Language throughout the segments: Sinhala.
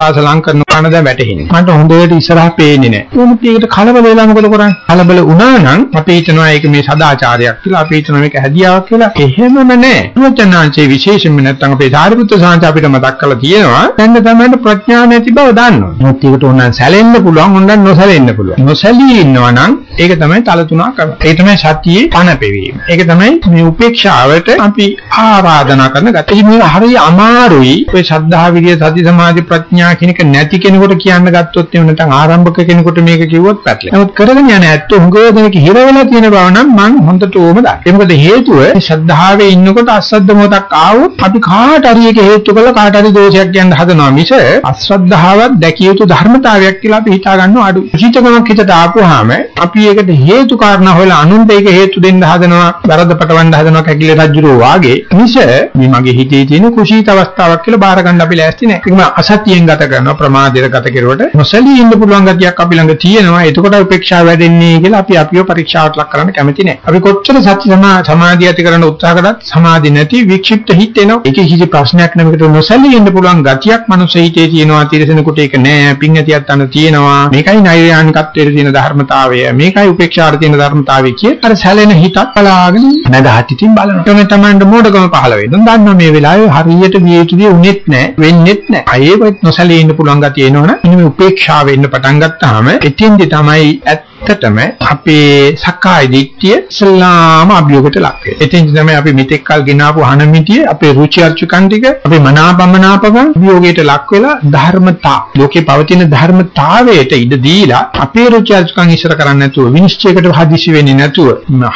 ආස ලං කරන කන දැන් වැටෙන්නේ. මට හොඳට ඉස්සරහ පේන්නේ නැහැ. උමුත් ඒකට කලබල වෙලා මොකද කරන්නේ? කලබල වුණා නම් අපි හිතනවා ඒක මේ සදාචාරයක් කියලා. අපි හිතනවා මේක හැදියාවක් කියලා. එහෙමම නැහැ. මුචනාංශේ විශේෂයෙන්ම නැත්නම් අපේ සාරිපුත්‍ර සාංශ අපිට මතක් කරලා තියෙනවා. දැන් තමයි ප්‍රඥාව නැති බව දන්නවා. මොකද ඒකට ඕනනම් සැලෙන්න පුළුවන්, ඕනනම් නොසැලෙන්න පුළුවන්. නොසැලී ඉන්නවා නම් ඒක තමයි තල තුනක් කරන්නේ. ඒ තමයි සතියේ පණ පෙවීම. ඒක තමයි මේ උපේක්ෂාවට අපි ආරාධනා කරන ගත. ඉතින් මේක හරිය අමාරුයි. ඔය ශ්‍රද්ධා විරිය සති සමාධි ප්‍රඥා කියන එක නැති කෙනෙකුට කියන්න ගත්තොත් එහෙම නැත්නම් ආරම්භක කෙනෙකුට මේක කිව්වොත් පැටලෙනවා. නමුත් කරගෙන යන ඇත්තෝ හුඟ දෙනෙක් හිර වෙලා තියෙන බව නම් මම හොඳට ඕම දන්නවා. ඒ මොකද හේතුව ශ්‍රද්ධාවේ ඉන්නකොට අසද්ද මොහොතක් ආවොත් අපි කාට හරි එක හේතු කරලා කාට හරි දෝෂයක් කියන්න හදනවා මිස අශ්‍රද්ධාවක් දැකිය යුතු ධර්මතාවයක් කියලා අපි හිතා ගන්නවා අඩු. උචිතකමක් හිතට ආපුවාම අපි ඒකට හේතු කාරණා හොයලා අනුන්ට ඒක හේතු දෙන්න හදනවා, වැරද්ද පටවන්න හදනවා කැකිලි රජුරෝ වාගේ. මිස මේ මගේ හිතේ තියෙන කුසීත අවස්ථාවක් කියලා බාර ගන්න අපි ලෑස්ති නැහැ. ඒකම අසතියෙන් ගත කරනවා, ප්‍රමාදයට ගත කෙරුවට නොසලී ඉන්න පුළුවන් ගතියක් අපි ළඟ තියෙනවා. එතකොට උපේක්ෂාව වැඩෙන්නේ කියලා අපි අපිව පරීක්ෂාවට ලක් කරන්න කැමති නැහැ. අපි කොච්චර සත්‍ය සමාධිය ඇති කරන්න උත්සාහ කරත් සමාධි නැති වික්ෂිප්ත හිත එනවා. ඒකේ කිසි ප්‍රශ්නයක් නැමකට නොසලී ඉන්න පුළුවන් ගතියක් මනුස්ස හිතේ තියෙනවා. තිරසනෙකුට ඒක නෑ. පිං ඇතියත් අන්න තියෙනවා. මේකයි නෛර්යානිකත්වයේ තියෙන ධර්මතාවය. මේකයි උපේක්ෂාවට තියෙන ධර්මතාවය කිය. අර සැලෙන හිතක් බලාගෙන නැදහත් ඉතින් බලනවා. එතන තමයි මොඩකම පහළ වෙනවා. දන්නවා මේ වෙලාවේ හරියට විය යුතු දේ උනේත් නෑ. වෙන්නේත් නෑ. අයේවත් නොසලී ඉන්න පුළුවන් ගතිය එනවනේ. ඉන්නේ මේ උපේක්ෂාව වෙන්න පටන් ගත්තාම එතෙන්දි තමයි ඇත්තටම අපේ සක්කාය දිට්ඨිය ඉස්ලාම අභියෝගයට ලක් වෙනවා. එතෙන් තමයි අපි මෙතෙක් කල් ගෙනාවු අනමිතිය අපේ රුචි අරුචිකන් ටික අපේ මනාපමනාපකම් අභියෝගයට ලක් වෙලා ධර්මතා ලෝකේ පවතින ධර්මතාවයට ඉඩ දීලා අපේ රුචි අරුචිකන් ඉස්සර කරන්නේ නැතුව විනිශ්චයකට හදිසි වෙන්නේ නැතුව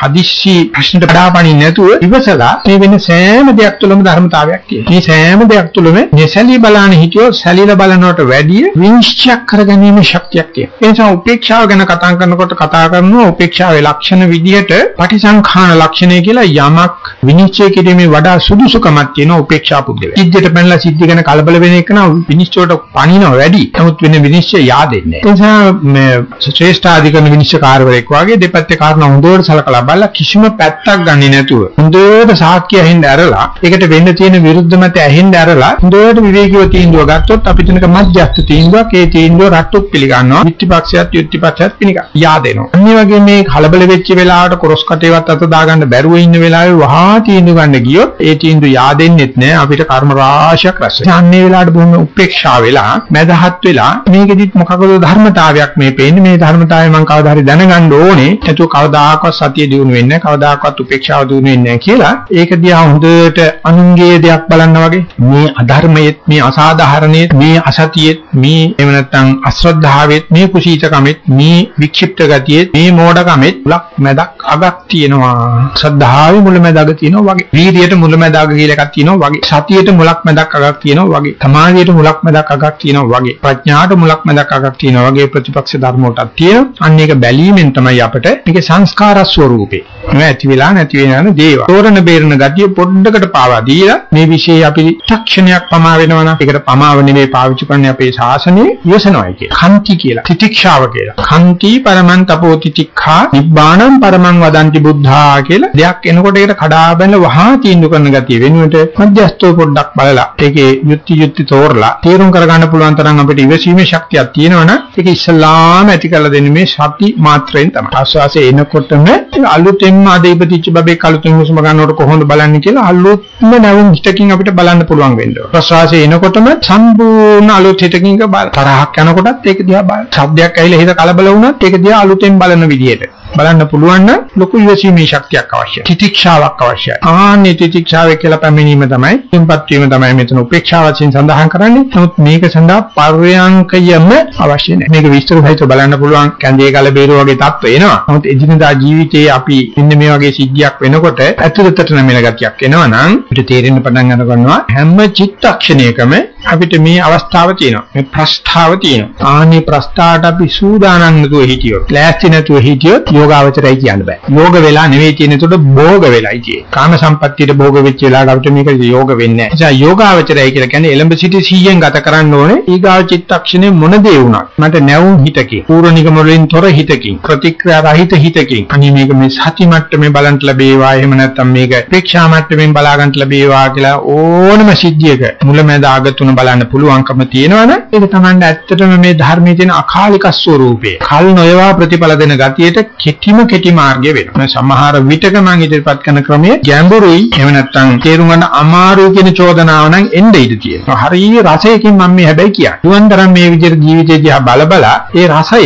හදිස්සි ප්‍රශ්නට පඩාපණින් නැතුව ඉවසලා මේ වෙන සෑම දෙයක් තුළම ධර්මතාවයක් තියෙනවා. මේ සෑම දෙයක් තුළම නැසලී බලන හිටියෝ සැලීලා බලනවට වැඩිය විනිශ්චය කරගැනීමේ ශක්තියක් තියෙනවා. ඒ නිසා උපේක්ෂාව ගැන කතා කරනකොට කතා කරනවා උපේක්ෂාවේ ලක්ෂණ විදිහට පටිසංඛාන ලක්ෂණය කියලා යමක් විනිශ්චය කිරීමේ වඩා සුදුසුකමක් තියෙන උපේක්ෂා පුද්ගලයා. සිද්ධියට පැනලා සිද්ධි ගැන කලබල වෙන එක නම් විනිශ්චයට පණිනව වැඩි. නමුත් වෙන විනිශ්චය yaadෙන්නේ නැහැ. ඒ නිසා මේ ශ්‍රේෂ්ඨාධිකරණ විනිශ්චයකාරවරයෙක් වගේ දෙපැත්තේ කාරණා හොඳට සලකලා බලලා කිසිම පැත්තක් ගන්නේ නැතුව හොඳට සාක්ෂි අහින්න ඇරලා ඒකට වෙන්න තියෙන විරුද්ධ මත ඇහින්න ඇරලා හොඳට විවේකීව තීන්දුව ගත්තොත් අපි තුනක මධ්‍යස්ථ තීන්දුවක් ඒ තීන්දුව රට්ටුත් පිළිගන්නවා. විත්තිපක්ෂයත් යුක්තිපක්ෂයත් පිළිගන්නවා. Yaadෙනවා. අනිත් වගේ මේ කලබල වෙච්ච වෙලාවට කොරස් කටේවත් අත දාගන්න බැරුව ඉන්න වෙලාවේ වහා තීන්දුව ගන්න ගියොත් ඒ තීන්දුව yaadෙන්නෙත් නෑ අපිට කර්ම රාශියක් රැස් වෙනවා. අන්නේ වෙලාවට බොහොම උපේක්ෂා වෙලා මදහත් වෙලා මේකෙදිත් මොකකද ධර්මතාවයක් මේ පේන්නේ මේ ධර්මතාවය මම කවදා හරි දැනගන්න ඕනේ. නැතුව කවදාකවත් සතිය දිනු වෙන්නේ නැහැ. කවදාකවත් උපේක්ෂාව දිනු වෙන්නේ නැහැ කියලා ඒක දිහා හොඳට අනුන්ගේ දෙයක් බලන්න වගේ මේ අධර්මයේත් මේ අසාධාරණයේත් මේ අසතියෙත් මේ එහෙම නැත්නම් අශ්‍රද්ධාවෙත් මේ කුසීතකමෙත් මේ වික්ෂිප්ත වෙච්ච ගතියේ මේ මෝඩකමෙත් මුලක් මැදක් අගක් තියෙනවා. ශ්‍රද්ධාවේ මුල මැදක තියෙනවා වගේ. වීර්යයට මුල මැදක කියලා එකක් තියෙනවා වගේ. සතියට මුලක් මැදක් අගක් තියෙනවා වගේ. සමාධියට මුලක් මැදක් අගක් තියෙනවා වගේ. ප්‍රඥාට මුලක් මැදක් අගක් තියෙනවා වගේ ප්‍රතිපක්ෂ ධර්ම වලටත් තියෙනවා. අන්න ඒක බැලීමෙන් තමයි අපට මේකේ සංස්කාර ස්වરૂපේ. මේ ඇති වෙලා නැති වෙන දේවල්. තෝරන බේරන ගතිය පොඩ්ඩකට පාවා දීලා මේ විශේෂය අපි තක්ෂණයක් පමා වෙනවා නම් ඒකට පමාව නෙමෙයි පාවිච්චි කරන්නේ අපේ ශාසනයේ විසනොයි කියලා. කන්ති කියලා. තිතික්ෂාව කියලා. කන්ති පරම තපෝ තිතික්ඛා නිබ්බාණං පරමං වදන්ති බුද්ධා කියලා දෙයක් එනකොට ඒකට කඩා බැලලා වහා තීන්දුව කරන ගතිය වෙනුවට මධ්‍යස්ථව පොඩ්ඩක් බලලා ඒකේ යුක්ති යුක්ති තෝරලා තීරුම් කරගන්න පුළුවන් තරම් අපිට ඉවසීමේ ශක්තියක් තියෙනවනම් ඒක ඉස්සලාම ඇති කරලා දෙන්නේ මේ සති මාත්‍රයෙන් තමයි. ආස්වාසේ එනකොටම අලුතෙන්ම අද ඉපදිච්ච බබෙක් අලුතෙන් හුස්ම ගන්නකොට කොහොමද බලන්නේ කියලා අලුත්ම නැවුම් හිතකින් අපිට බලන්න පුළුවන් වෙනවා. ප්‍රසවාසයේ එනකොටම සම්පූර්ණ අලුත් හිතකින් තරහක් යනකොටත් ඒක දිහා බලන්න. ශබ්දයක් ඇවිල්ලා හිත කලබල වුණත් ඒක දිහා අලුතෙන් බලන විදියට. බලන්න පුළුවන් ලොකු ඉවසීමේ ශක්තියක් අවශ්‍යයි. තිතික්ෂාවක් අවශ්‍යයි. ආන්නේ තිතික්ෂාවේ කියලා පැමිණීම තමයි, ඉම්පත් වීම තමයි මෙතන උපේක්ෂාව වශයෙන් සඳහන් කරන්නේ. නමුත් මේක සඳහා පර්යංකයම අවශ්‍ය නැහැ. මේක විස්තර සහිතව බලන්න පුළුවන් කැඳේ ගල බේරුව වගේ තත්ත්ව එනවා. නමුත් එදිනදා ජීවිතයේ අපි ඉන්න මේ වගේ සිද්ධියක් වෙනකොට ඇතුළතට නැමෙන ගතියක් එනවා නම් අපිට තේරෙන්න පටන් ගන්නවා හැම චිත්තක්ෂණයකම අපිට මේ අවස්ථාව තියෙනවා. මේ ප්‍රස්තාව තියෙනවා. ආනේ ප්‍රස්තාවට අපි සූදානම් නැතුව හිටියොත්, ලෑස්ති නැතුව හිටියොත් යෝගාවචරයි කියන්න බෑ. යෝග වෙලා නෙවෙයි තියෙන උඩ භෝග වෙලයි තියෙන්නේ. කාම සම්පත්තියට භෝග වෙච්ච වෙලාවට අපිට මේක යෝග වෙන්නේ නැහැ. ඒ නිසා යෝගාවචරයි කියලා කියන්නේ එලඹ සිටි 100න් ගත කරන්න ඕනේ. ඊගාව චිත්තක්ෂණේ මොන දේ වුණත් මට නැවුම් හිතකින්, පූර්ව නිගම වලින් තොර හිතකින්, ප්‍රතික්‍රියා රහිත හිතකින් අනේ මේක මේ සති මට්ටමේ බලන්න ලැබේවා. එහෙම නැත්නම් මේක ප්‍රේක්ෂා මට්ටමින් බලා ගන්න ලැබේවා කියලා ඕනම සිද්ධියක මුලමෙද අග තුන බලන්න පුළුවන්කම තියෙනවනේ. ඒක තමයි ඇත්තටම මේ ධර්මයේ තියෙන අකාලික ස්වરૂපය. කල් නොයවා ප්‍රතිඵල දෙන ගතියට කෙටිම කෙටි මාර්ගය වෙනවා. සමහර විටක මම ඉදිරිපත් කරන ක්‍රමයේ ගැඹුරුයි එහෙම නැත්නම් තේරුම් ගන්න අමාරු කියන චෝදනාව නම් එන්න ඉඩ තියෙනවා. හරිය රසයකින් මම මේ හැබැයි කියන්නේ. දුවන්තරම් මේ විදිහට ජීවිතේ දිහා බල බල ඒ රසය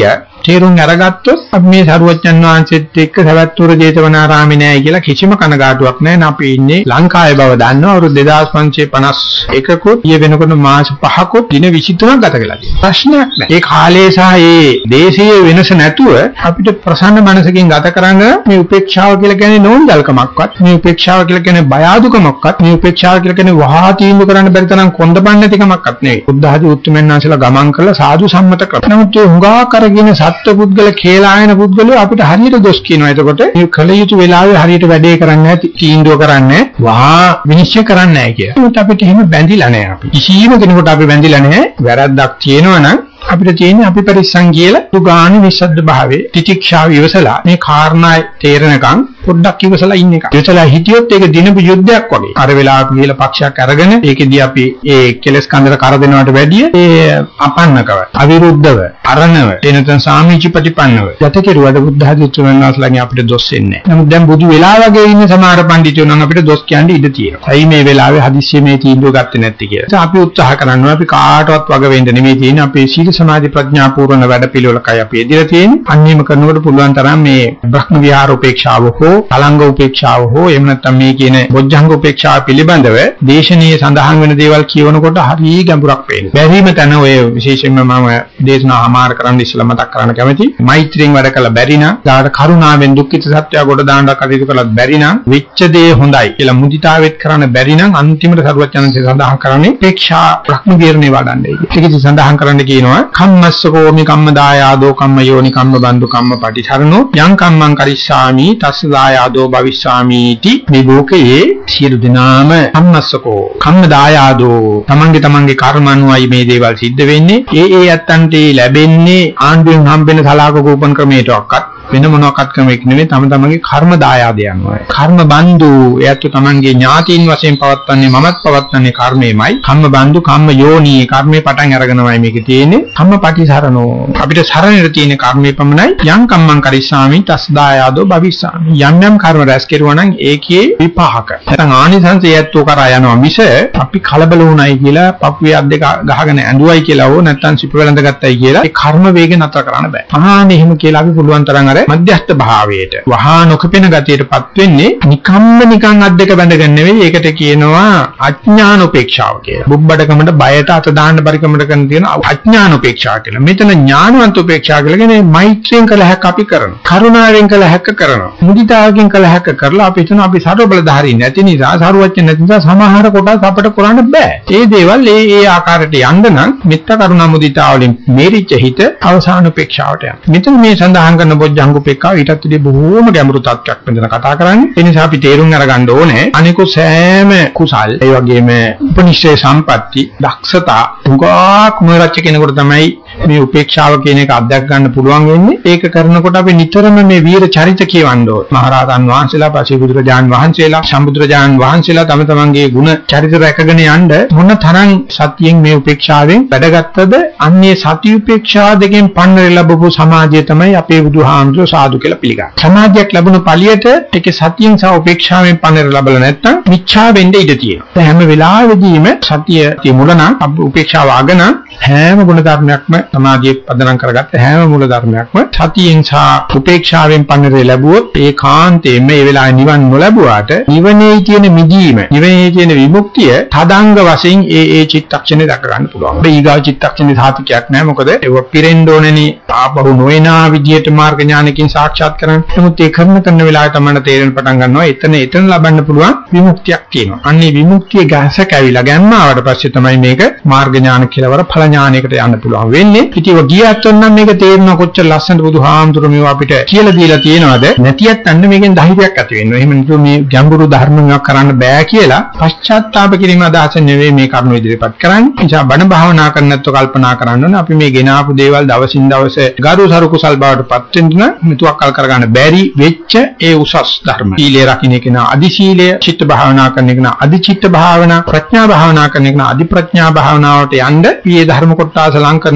තේරුම් අරගත්තොත් අපි මේ සරුවච්චන් වහන්සේත් එක්ක සවැත්තුර ජේතවනාරාමේ නෑ කියලා කිසිම කනගාටුවක් නෑ. අපි ඉන්නේ ලංකාවේ බව දන්නවා. අවුරුදු 2551කුත් ඊය වෙනකොට මාස 5කුත් දින 23ක් ගත කළා තියෙනවා. ප්‍රශ්නයක් නෑ. ඒ කාලේ සහ ඒ දේශීය වෙනස නැතුව අපිට ප්‍රසන්න මනසකින් ගත කරන්න මේ උපේක්ෂාව කියලා කියන්නේ නෝන්ජල්කමක්වත් මේ උපේක්ෂාව කියලා කියන්නේ බය අඩුකමක්වත් මේ උපේක්ෂාව කියලා කියන්නේ වහා තීන්දුව කරන්න බැරි තරම් කොන්දපන්න නැතිකමක්වත් නෙවෙයි. බුද්ධ ආදී උත්තරමයන් වහන්සේලා ගමන් කළා සාදු සම්මත කරා. නමුත් ඒ හුඟා කරගෙන සත්පුද්ගල කේලායන පුද්ගලයෝ අපිට හරියට දොස් කියනවා. එතකොට මේ කල යුතු වෙලාවේ හරියට වැඩේ කරන්නේ නැති තීන්දුව කරන්නේ වහා විනිශ්චය කරන්නේ නැහැ කියලා. ඒකට අපිට එහෙම බැඳිලා නැහැ අපි. කිසිම කෙනෙකුට අපි බැඳිලා නැහැ. වැරද්දක් තියෙනවා නම් අපිට තියෙන්නේ අපි පරිස්සම් කියලා දුගානි නිස්සද්ද භාවයේ තිතික්ෂාව ඉවසලා මේ කාරණා තේරෙනකන් පොඩ්ඩක් ඉවසලා ඉන්න එක. ඉවසලා හිටියොත් ඒක දිනපු යුද්ධයක් වගේ. අර වෙලාවට කියලා පක්ෂයක් අරගෙන ඒකෙදී අපි ඒ කෙලස් කන්දර කර දෙනවට වැඩිය ඒ අපන්නකව, අවිරුද්ධව, අරණව, එනතන සාමීචි ප්‍රතිපන්නව. යත කෙරුවට බුද්ධ ධර්මයන්වස්ලාගේ අපිට දොස් වෙන්නේ නැහැ. නමුත් දැන් බුදු වෙලා වගේ ඉන්න සමහර පඬිතුයෝ නම් අපිට දොස් කියන්න ඉඩ තියෙනවා. ඇයි මේ වෙලාවේ හදිස්සියේ මේ තීන්දුව ගත්තේ නැත්තේ කියලා. අපි උත්සාහ කරනවා අපි කාටවත් වග වෙන්න නෙමෙයි තියෙන්නේ අපේ සීල සමාධි ප්‍රඥා පූර්ණ වැඩපිළිවෙලකයි අපි ඉදිරිය තියෙන්නේ. අන්නේම කරනකොට පුළුවන් තරම් මේ බ්‍රහ්ම විහාර උපේක්ෂාව හෝ අලංග උපේක්ෂාව හෝ එහෙම නැත්නම් මේ කියන බොජ්ජංග උපේක්ෂාව පිළිබඳව දේශනීය සඳහන් වෙන දේවල් කියවනකොට හරිය ගැඹුරක් පේනවා. බැරිම තැන ඔය විශේෂයෙන්ම මම දේශනා ආමාර කරන්න ඉස්සලා මතක් කරන්න කැමතියි. මෛත්‍රියෙන් වැඩ කළ බැරි නම්, දාට කරුණාවෙන් දුක්ඛිත සත්‍යය කොට දාන්න කටයුතු කළත් බැරි නම්, වෙච්ච දේ හොඳයි කියලා මුදිතාවෙත් කරන්න බැරි නම් අන්තිමට සරුවචනන්සේ සඳහන් කරන්නේ උපේක්ෂා බ්‍රහ්ම විහරණේ වඩන්නේ. ඒකෙදි සඳහන් කරන්න කියනවා කම්මස්සකෝමි කම්මදායාදෝ කම්ම යෝනි කම්ම බන්දු කම්ම පටිසරණෝ යං කම්මං කරිස්සාමි තස්ස දායාදෝ භවිස්සාමීති මේ ලෝකයේ සියලු දෙනාම කම්මස්සකෝ කම්ම දායාදෝ තමන්ගේ තමන්ගේ කර්ම අනුවයි මේ දේවල් සිද්ධ වෙන්නේ. ඒ ඒ ඇත්තන්ට ලැබෙන්නේ ආණ්ඩුවෙන් හම්බෙන සලාක කූපන් ක්‍රමයටවත් වෙන මොනවාක්වත් ක්‍රමයක් නෙවෙයි තම තමන්ගේ කර්ම දායාදයන් වයි. කර්ම බන්දු එයත් තමන්ගේ ඥාතීන් වශයෙන් පවත්වන්නේ මමත් පවත්වන්නේ කර්මෙමයි. කම්ම බන්දු කම්ම යෝනී කර්මේ පටන් අරගෙනමයි මේක තියෙන්නේ. කම්ම පටිසරණෝ අපිට සරණෙට තියෙන කර්මේ පමණයි යම් කම්මං කරිස්සාමි තස් දායාදෝ භවිස්සාමි. යම් යම් කර්ම රැස් කෙරුවා නම් ඒකේ විපාක. නැත්නම් ආනිසංසය ඇත්තෝ කරා යනවා මිස අපි කලබල වුණයි කියලා පපුවේ අත් දෙක ගහගෙන ඇඬුවයි කියලා හෝ නැත්නම් සිප වෙලඳ ගත්තයි කියලා ඒ කර්ම වේග නතර කරන්න බෑ. අහානේ එහෙම කියලා අපි පුළුවන් තරම් අර මධ්‍යස්ථ භාවයට වහා නොකපෙන ගතියටපත් වෙන්නේ නිකම්ම නිකන් අත් දෙක බැඳගෙන නෙවෙයි ඒකට කියනවා අඥාන උපේක්ෂාව කියලා. බුබ්බඩකමට බයට අත දාන්න පරිකමට කරන තියෙන අඥාන උපේක්ෂාව කියලා. මෙතන ඥානවන්ත උපේක්ෂාව කියලා කියන්නේ මෛත්‍රියෙන් කළ හැක අපි කරනවා. කරුණාවෙන් කළ හැක කරනවා. මුදිතාවකින් කළ හැක කරලා අපි හිතන අපි සර්ව බලධාරී නැති නිසා සරුවච්ච නැති නිසා සමහර කොටස් අපිට කරන්න බෑ. ඒ දේවල් ඒ ඒ ආකාරයට යන්න නම් මෙත්ත කරුණා මුදිතා වලින් මේරිච්ච හිත අවසාන උපේක්ෂාවට යනවා. මෙතන මේ සඳහන් කරන බොජ්ජ සංගුපේක්ඛාව ඊටත් වඩා බොහෝම ගැඹුරු තත්ත්වයක් මෙතන කතා කරන්නේ. ඒ නිසා අපි තේරුම් අරගන්න ඕනේ අනිකු සෑම කුසල් ඒ වගේම උපනිෂේ සම්පatti දක්ෂතා උගා කුමරච්ච කෙනෙකුට තමයි මේ උපේක්ෂාව කියන එක අත්දැක ගන්න පුළුවන් වෙන්නේ. ඒක කරනකොට අපි නිතරම මේ වීර චරිත කියවන්න ඕනේ. මහරහතන් වහන්සේලා, පසීබුදුරජාන් වහන්සේලා, සම්බුදුරජාන් වහන්සේලා තම තමන්ගේ ගුණ චරිත රැකගෙන යන්න මොන තරම් සතියෙන් මේ උපේක්ෂාවෙන් වැඩගත්තද? අන්නේ සති උපේක්ෂා දෙකෙන් පන්නර ලැබපු සමාජය තමයි අපේ බුදුහාමුදුරුවෝ සාදු කියලා පිළිගන්නේ. සමාජයක් ලැබුණ පළියට ඒකේ සතියෙන් සහ උපේක්ෂාවෙන් පන්නර ලැබලා නැත්නම් මිච්ඡා වෙන්න ඉඩ තියෙනවා. හැම වෙලාවෙදීම සතිය මුලනම් උපේක්ෂාව ආගන හැම ගුණ ධර්මයක්ම සමාධිය පදනම් කරගත්ත හැම මූල ධර්මයක්ම සතියෙන් සහ උපේක්ෂාවෙන් පන්නරේ ලැබුවොත් ඒ කාන්තේ මේ වෙලාවේ නිවන් නොලැබුවාට නිවනේ තියෙන මිදීම නිවනේ තියෙන විමුක්තිය තදංග වශයෙන් ඒ ඒ චිත්තක්ෂණේ දක ගන්න පුළුවන්. ඒ ඊගා චිත්තක්ෂණේ සාතිකයක් නැහැ මොකද ඒක පිරෙන්න ඕනේනි ආපහු නොයනා විදියට මාර්ග ඥානකින් සාක්ෂාත් කරගන්න. නමුත් ඒ කරන කරන වෙලාවේ තමයි තේරෙන්න පටන් ගන්නවා එතන එතන ලබන්න පුළුවන් විමුක්තියක් තියෙනවා. අන්නේ විමුක්තිය ගැස කැවිලා ගැම්මාවට පස්සේ තමයි මේක මාර්ග ඥාන කියලාවර ඵල ඥානයකට යන්න පුළුවන් වෙන්නේ. ඉතින් ඔය ගියත් නම් මේක තේරෙනවා කොච්චර ලස්සනට බුදුහාමුදුරු මේවා අපිට කියලා දීලා තියෙනවද? නැතිවත් අන්න මේකෙන් ධෛර්යයක් ඇති වෙනවා. එහෙම නැතුව මේ ගැඹුරු ධර්ම මේවා කරන්න බෑ කියලා පශ්චාත්තාප කිරීම අදහස නෙවෙයි මේ කරුණ ඉදිරිපත් කරන්නේ. නිසා බණ භාවනා කරන්න නැත්නම් කල්පනා කරන්න ඕනේ අපි මේ ගෙන ආපු දේවල් දවසින් දවස ගරු සරු කුසල් බවට පත් වෙන්න මෙතුවක් කල් කරගන්න බැරි වෙච්ච ඒ උසස් ධර්ම. සීලය රකින්න කෙනා අදි සීලය, චිත්ත භාවනා කරන කෙනා අදි චිත්ත භාවනා, ප්‍රඥා භාවනා කරන කෙනා අදි ප්‍රඥා භාවනාවට යන්න මේ ධර්ම කොටස ලං කරන